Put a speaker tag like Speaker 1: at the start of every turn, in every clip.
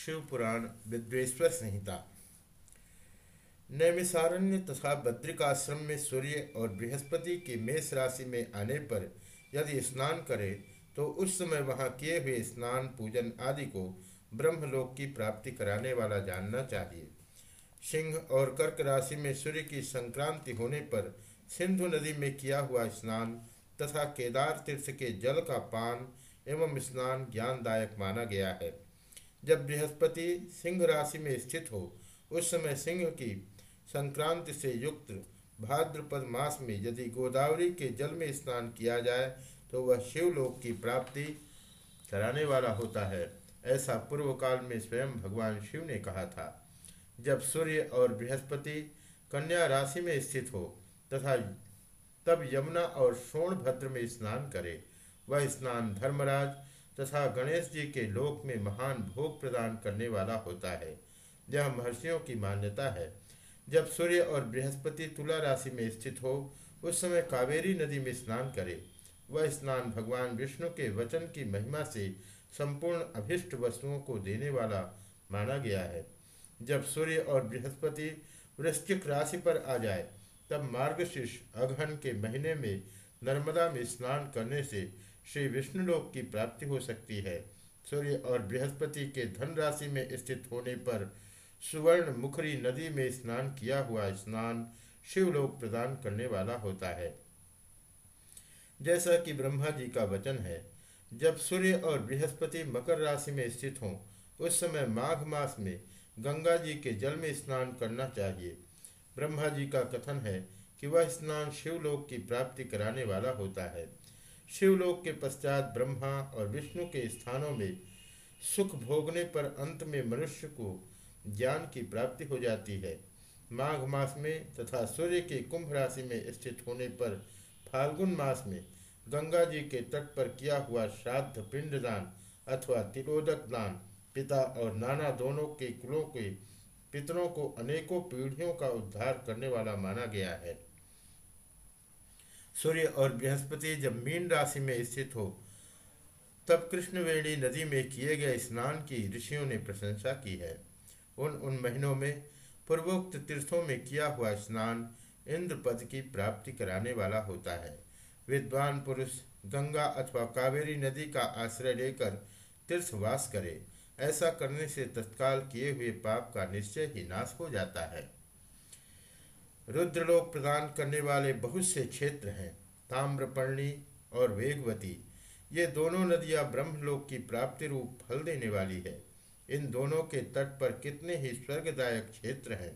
Speaker 1: शिव पुराण विद्वेश्वर संहिता। नैमिसारण्य तथा बद्रिकाश्रम में सूर्य और बृहस्पति की मेष राशि में आने पर यदि स्नान करे तो उस समय वहाँ किए हुए स्नान, पूजन आदि को ब्रह्मलोक की प्राप्ति कराने वाला जानना चाहिए। सिंह और कर्क राशि में सूर्य की संक्रांति होने पर सिंधु नदी में किया हुआ स्नान तथा केदार तीर्थ के जल का पान एवं स्नान ज्ञानदायक माना गया है। जब बृहस्पति सिंह राशि में स्थित हो, उस समय सिंह की संक्रांति से युक्त भाद्रपद मास में यदि गोदावरी के जल में स्नान किया जाए तो वह शिवलोक की प्राप्ति कराने वाला होता है। ऐसा पूर्व काल में स्वयं भगवान शिव ने कहा था। जब सूर्य और बृहस्पति कन्या राशि में स्थित हो तथा तब यमुना और सोनभद्र में स्नान करे, वह स्नान धर्मराज तथा गणेश जी के लोक में महान भोग प्रदान करने वाला होता है। यह महर्षियों की मान्यता है। जब सूर्य और बृहस्पति तुला राशि में स्थित हो, उस समय कावेरी नदी में स्नान करे। वह स्नान भगवान विष्णु के वचन की महिमा से संपूर्ण अभिष्ट वस्तुओं को देने वाला माना गया है। जब सूर्य और बृहस्पति वृश्चिक राशि पर आ जाए, तब मार्गशीर्ष अघन के महीने में नर्मदा में स्नान करने से श्री विष्णुलोक की प्राप्ति हो सकती है। सूर्य और बृहस्पति के धन राशि में स्थित होने पर सुवर्ण मुखरी नदी में स्नान किया हुआ स्नान शिवलोक प्रदान करने वाला होता है। जैसा कि ब्रह्मा जी का वचन है, जब सूर्य और बृहस्पति मकर राशि में स्थित हों, उस समय माघ मास में गंगा जी के जल में स्नान करना चाहिए। ब्रह्मा जी का कथन है कि वह स्नान शिवलोक की प्राप्ति कराने वाला होता है। शिवलोक के पश्चात ब्रह्मा और विष्णु के स्थानों में सुख भोगने पर अंत में मनुष्य को ज्ञान की प्राप्ति हो जाती है। माघ मास में तथा सूर्य के कुंभ राशि में स्थित होने पर फाल्गुन मास में गंगा जी के तट पर किया हुआ श्राद्ध पिंडदान अथवा तिलोदक दान पिता और नाना दोनों के कुलों के पितरों को अनेकों पीढ़ियों का उद्धार करने वाला माना गया है। सूर्य और बृहस्पति जब मीन राशि में स्थित हो, तब कृष्णवेणी नदी में किए गए स्नान की ऋषियों ने प्रशंसा की है। उन उन महीनों में पूर्वोक्त तीर्थों में किया हुआ स्नान इंद्र पद की प्राप्ति कराने वाला होता है। विद्वान पुरुष गंगा अथवा कावेरी नदी का आश्रय लेकर तीर्थवास करे। ऐसा करने से तत्काल किए हुए पाप का निश्चय ही नाश हो जाता है। रुद्रलोक प्रदान करने वाले बहुत से क्षेत्र हैं, ताम्रपर्णी और वेगवती। ये दोनों नदियाँ ब्रह्मलोक की प्राप्ति रूप फल देने वाली है। इन दोनों के तट पर कितने ही स्वर्गदायक क्षेत्र हैं।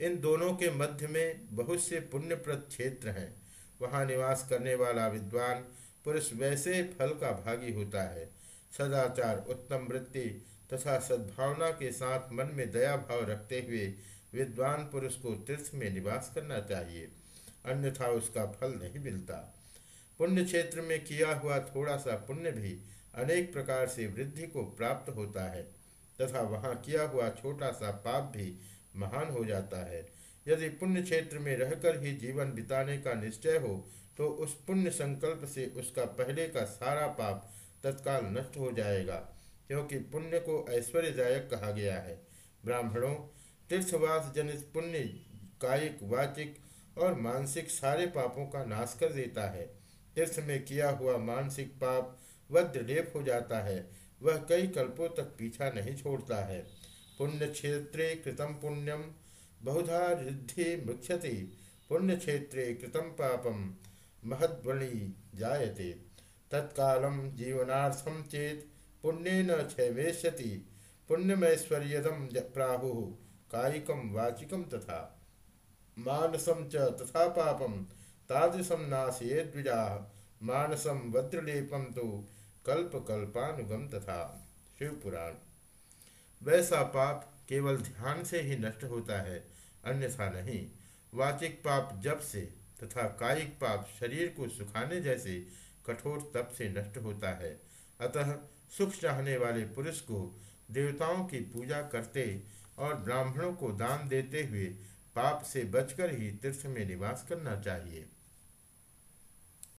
Speaker 1: इन दोनों के मध्य में बहुत से पुण्यप्रद क्षेत्र हैं। वहाँ निवास करने वाला विद्वान पुरुष वैसे फल का भागी होता है। सदाचार उत्तम वृत्ति तथा सद्भावना के साथ मन में दया भाव रखते हुए विद्वान पुरुष को तीर्थ में निवास करना चाहिए, अन्यथा उसका फल नहीं मिलता। पुण्य क्षेत्र में किया हुआ थोड़ा सा पुण्य भी अनेक प्रकार से वृद्धि को प्राप्त होता है, तथा वहाँ किया हुआ छोटा सा पाप भी महान हो जाता है। यदि पुण्य क्षेत्र में रहकर ही जीवन बिताने का निश्चय हो तो उस पुण्य संकल्प से उसका पहले का सारा पाप तत्काल नष्ट हो जाएगा, क्योंकि पुण्य को ऐश्वर्यदायक कहा गया है। ब्राह्मणों तीर्थवास जनित पुण्य कायिक वाचिक और मानसिक सारे पापों का नाश कर देता है। तीर्थ में किया हुआ मानसिक पाप वज्रलेप हो जाता है। वह कई कल्पों तक पीछा नहीं छोड़ता है। पुण्य क्षेत्रे कृतम पुण्यम बहुधा रिद्धि मुख्यति पुण्य क्षेत्रे कृतम पापम महद्वणि जायते। तत्कालम जीवनार्थम चेत पुण्य न क्षयवेश्यति पुण्यमैश्वर्यदम प्राहु कायिकम वाचिकम तथा मानसम च तथा पापम तादृशम नाशये द्विजा मानसम वज्रलेपम तो कल्प कल्पानुगम तथा शिवपुराण। वैसा पाप केवल ध्यान से ही नष्ट होता है, अन्यथा नहीं। वाचिक पाप जब से तथा कायिक पाप शरीर को सुखाने जैसे कठोर तप से नष्ट होता है। अतः सुख चाहने वाले पुरुष को देवताओं की पूजा करते और ब्राह्मणों को दान देते हुए पाप से बचकर ही तीर्थ में निवास करना चाहिए।